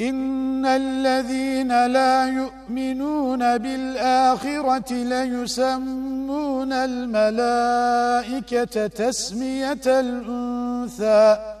إن الذين لا يؤمنون بالآخرة ليسمون الملائكة تسمية الأنثى.